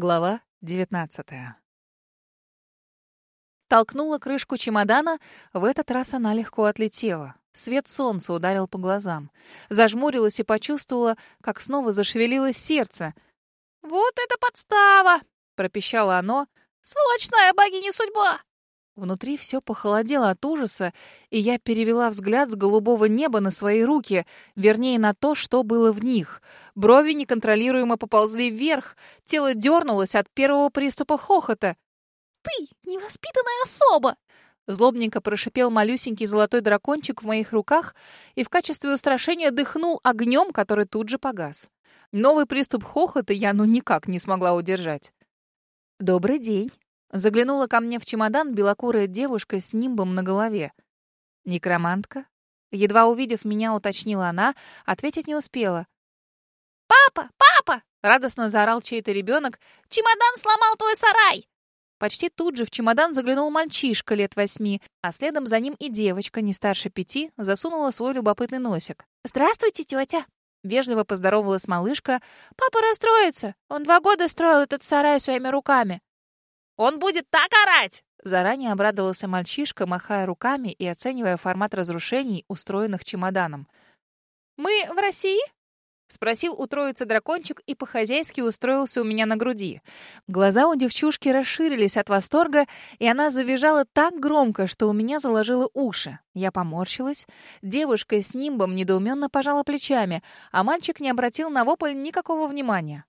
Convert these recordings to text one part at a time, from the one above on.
Глава 19 Толкнула крышку чемодана, в этот раз она легко отлетела. Свет солнца ударил по глазам. Зажмурилась и почувствовала, как снова зашевелилось сердце. «Вот это подстава!» — пропищало оно. «Сволочная богиня судьба!» Внутри все похолодело от ужаса, и я перевела взгляд с голубого неба на свои руки, вернее, на то, что было в них. Брови неконтролируемо поползли вверх, тело дернулось от первого приступа хохота. «Ты невоспитанная особа!» Злобненько прошипел малюсенький золотой дракончик в моих руках и в качестве устрашения дыхнул огнем, который тут же погас. Новый приступ хохота я ну никак не смогла удержать. «Добрый день!» Заглянула ко мне в чемодан белокурая девушка с нимбом на голове. «Некромантка?» Едва увидев меня, уточнила она, ответить не успела. «Папа! Папа!» — радостно заорал чей-то ребенок. «Чемодан сломал твой сарай!» Почти тут же в чемодан заглянул мальчишка лет восьми, а следом за ним и девочка, не старше пяти, засунула свой любопытный носик. «Здравствуйте, тетя!» Вежливо поздоровалась малышка. «Папа расстроится. Он два года строил этот сарай своими руками. Он будет так орать!» Заранее обрадовался мальчишка, махая руками и оценивая формат разрушений, устроенных чемоданом. «Мы в России?» — спросил у троицы дракончик и по-хозяйски устроился у меня на груди. Глаза у девчушки расширились от восторга, и она завизжала так громко, что у меня заложило уши. Я поморщилась. Девушка с нимбом недоуменно пожала плечами, а мальчик не обратил на вопль никакого внимания.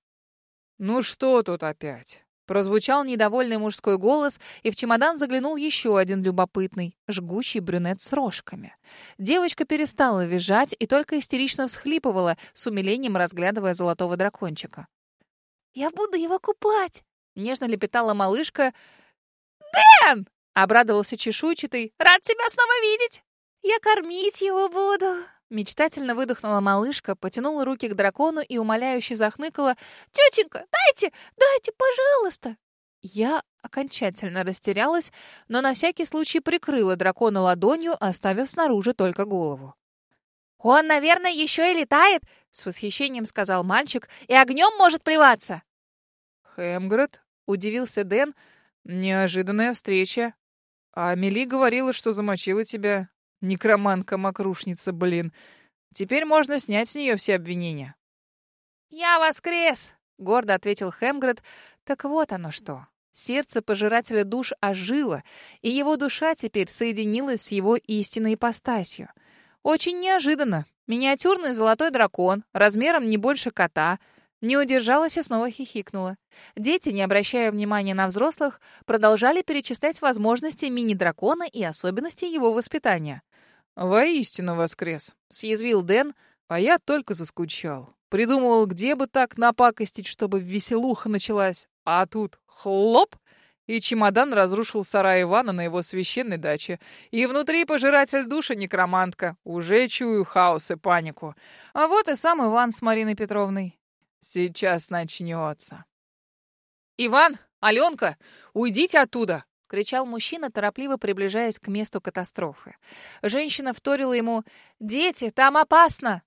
«Ну что тут опять?» Прозвучал недовольный мужской голос, и в чемодан заглянул еще один любопытный, жгучий брюнет с рожками. Девочка перестала визжать и только истерично всхлипывала, с умилением разглядывая золотого дракончика. «Я буду его купать!» — нежно лепетала малышка. «Дэн!» — обрадовался чешуйчатый. «Рад тебя снова видеть!» «Я кормить его буду!» Мечтательно выдохнула малышка, потянула руки к дракону и умоляюще захныкала. «Тетенька, дайте, дайте, пожалуйста!» Я окончательно растерялась, но на всякий случай прикрыла дракона ладонью, оставив снаружи только голову. «Он, наверное, еще и летает!» — с восхищением сказал мальчик. «И огнем может плеваться!» «Хэмгред?» — удивился Дэн. «Неожиданная встреча. А Амели говорила, что замочила тебя. Некроманка-мокрушница, блин. Теперь можно снять с нее все обвинения. «Я воскрес!» — гордо ответил Хемгред. «Так вот оно что. Сердце пожирателя душ ожило, и его душа теперь соединилась с его истинной ипостасью. Очень неожиданно. Миниатюрный золотой дракон, размером не больше кота, не удержалась и снова хихикнула. Дети, не обращая внимания на взрослых, продолжали перечислять возможности мини-дракона и особенности его воспитания. «Воистину воскрес», — съязвил Дэн, а я только заскучал. Придумывал, где бы так напакостить, чтобы веселуха началась. А тут хлоп, и чемодан разрушил сарай Ивана на его священной даче. И внутри пожиратель души некромантка. Уже чую хаос и панику. А вот и сам Иван с Мариной Петровной. Сейчас начнется. «Иван! Аленка! Уйдите оттуда!» — кричал мужчина, торопливо приближаясь к месту катастрофы. Женщина вторила ему «Дети, там опасно!»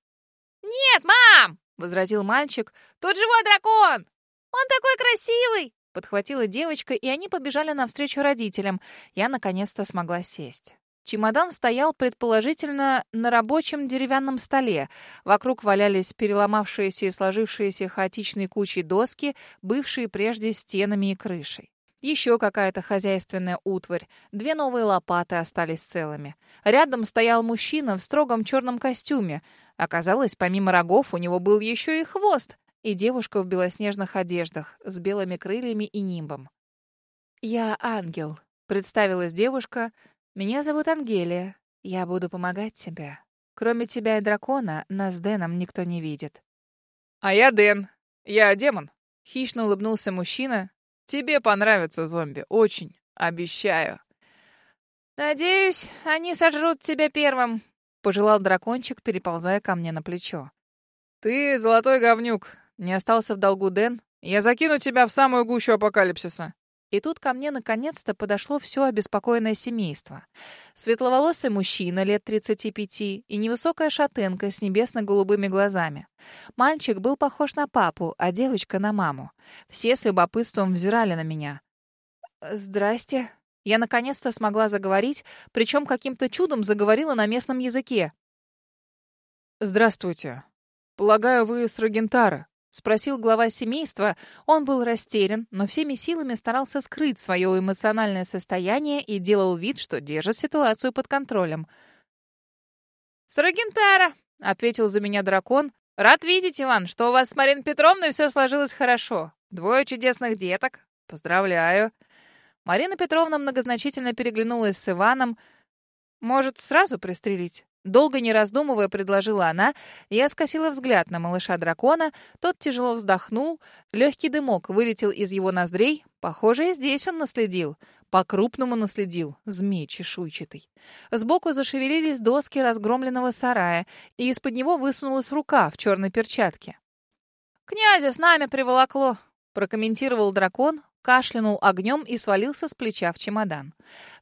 «Нет, мам!» — возразил мальчик. «Тут живой дракон! Он такой красивый!» Подхватила девочка, и они побежали навстречу родителям. Я наконец-то смогла сесть. Чемодан стоял, предположительно, на рабочем деревянном столе. Вокруг валялись переломавшиеся и сложившиеся хаотичной кучей доски, бывшие прежде стенами и крышей. Еще какая-то хозяйственная утварь. Две новые лопаты остались целыми. Рядом стоял мужчина в строгом черном костюме. Оказалось, помимо рогов у него был еще и хвост. И девушка в белоснежных одеждах, с белыми крыльями и нимбом. «Я ангел», — представилась девушка. «Меня зовут Ангелия. Я буду помогать тебе. Кроме тебя и дракона, нас с Дэном никто не видит». «А я Дэн. Я демон», — хищно улыбнулся мужчина, Тебе понравится зомби, очень, обещаю. Надеюсь, они сожрут тебя первым, пожелал дракончик, переползая ко мне на плечо. Ты золотой говнюк, не остался в долгу Дэн. Я закину тебя в самую гущу апокалипсиса. И тут ко мне наконец-то подошло все обеспокоенное семейство. Светловолосый мужчина лет 35 и невысокая шатенка с небесно-голубыми глазами. Мальчик был похож на папу, а девочка — на маму. Все с любопытством взирали на меня. «Здрасте». Я наконец-то смогла заговорить, причем каким-то чудом заговорила на местном языке. «Здравствуйте. Полагаю, вы с Рогентара?» — спросил глава семейства. Он был растерян, но всеми силами старался скрыть свое эмоциональное состояние и делал вид, что держит ситуацию под контролем. «Сарагентара!» — ответил за меня дракон. «Рад видеть, Иван, что у вас с Мариной Петровной все сложилось хорошо. Двое чудесных деток. Поздравляю!» Марина Петровна многозначительно переглянулась с Иваном. «Может, сразу пристрелить?» Долго не раздумывая, предложила она. Я скосила взгляд на малыша-дракона. Тот тяжело вздохнул. Легкий дымок вылетел из его ноздрей. Похоже, и здесь он наследил. По-крупному наследил. Змей чешуйчатый. Сбоку зашевелились доски разгромленного сарая, и из-под него высунулась рука в черной перчатке. «Князя с нами приволокло», — прокомментировал дракон, кашлянул огнем и свалился с плеча в чемодан.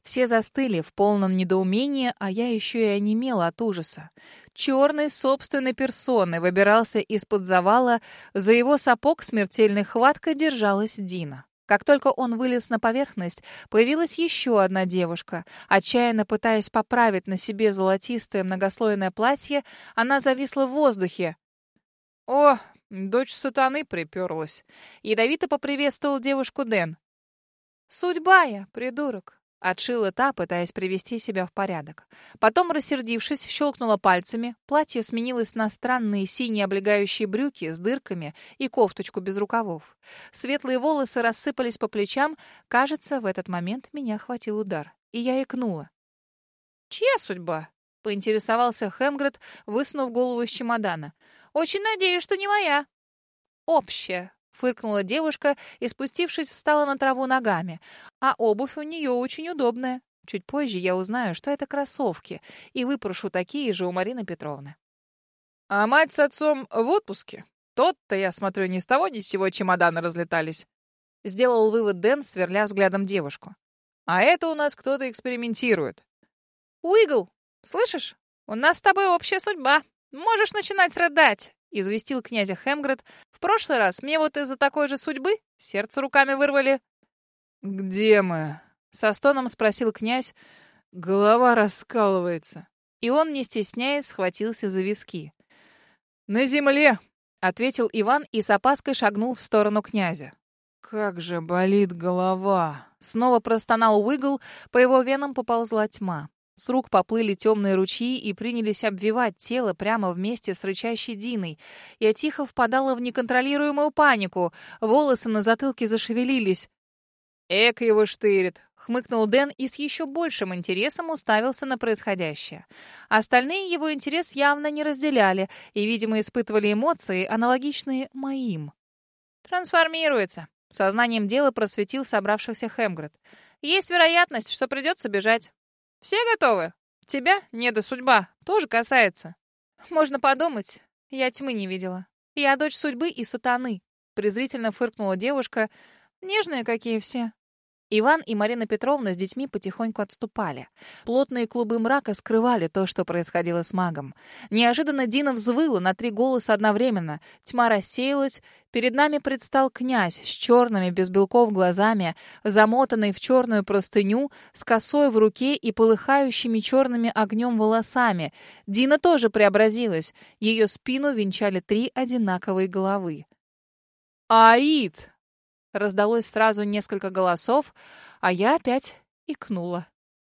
Все застыли в полном недоумении, а я еще и онемела от ужаса. Черный собственной персоной выбирался из-под завала, за его сапог смертельной хваткой держалась Дина. Как только он вылез на поверхность, появилась еще одна девушка. Отчаянно пытаясь поправить на себе золотистое многослойное платье, она зависла в воздухе. «О, Дочь сатаны приперлась. Ядовито поприветствовал девушку Дэн. «Судьба я, придурок!» Отшила та, пытаясь привести себя в порядок. Потом, рассердившись, щелкнула пальцами. Платье сменилось на странные синие облегающие брюки с дырками и кофточку без рукавов. Светлые волосы рассыпались по плечам. Кажется, в этот момент меня хватил удар. И я икнула. «Чья судьба?» — поинтересовался Хемгред, высунув голову из чемодана. Очень надеюсь, что не моя». «Общая», — фыркнула девушка и, спустившись, встала на траву ногами. «А обувь у нее очень удобная. Чуть позже я узнаю, что это кроссовки, и выпрошу такие же у Марины Петровны». «А мать с отцом в отпуске? Тот-то, я смотрю, ни с того ни с сего чемоданы разлетались». Сделал вывод Дэн, сверля взглядом девушку. «А это у нас кто-то экспериментирует». «Уигл, слышишь? У нас с тобой общая судьба», «Можешь начинать рыдать», — известил князя Хемгред. «В прошлый раз мне вот из-за такой же судьбы сердце руками вырвали». «Где мы?» — со стоном спросил князь. Голова раскалывается. И он, не стесняясь, схватился за виски. «На земле!» — ответил Иван и с опаской шагнул в сторону князя. «Как же болит голова!» Снова простонал Уигл, по его венам поползла тьма. С рук поплыли темные ручьи и принялись обвивать тело прямо вместе с рычащей Диной. Я тихо впадала в неконтролируемую панику. Волосы на затылке зашевелились. «Эк его штырит!» — хмыкнул Дэн и с еще большим интересом уставился на происходящее. Остальные его интерес явно не разделяли и, видимо, испытывали эмоции, аналогичные моим. «Трансформируется», — сознанием дела просветил собравшихся Хемгред. «Есть вероятность, что придется бежать. Все готовы? Тебя, не до судьба, тоже касается. Можно подумать, я тьмы не видела. Я дочь судьбы и сатаны. Презрительно фыркнула девушка. Нежные какие все. Иван и Марина Петровна с детьми потихоньку отступали. Плотные клубы мрака скрывали то, что происходило с магом. Неожиданно Дина взвыла на три голоса одновременно. Тьма рассеялась. Перед нами предстал князь с черными, без белков глазами, замотанный в черную простыню, с косой в руке и полыхающими черными огнем волосами. Дина тоже преобразилась. Ее спину венчали три одинаковые головы. «Аид!» Раздалось сразу несколько голосов, а я опять икнула.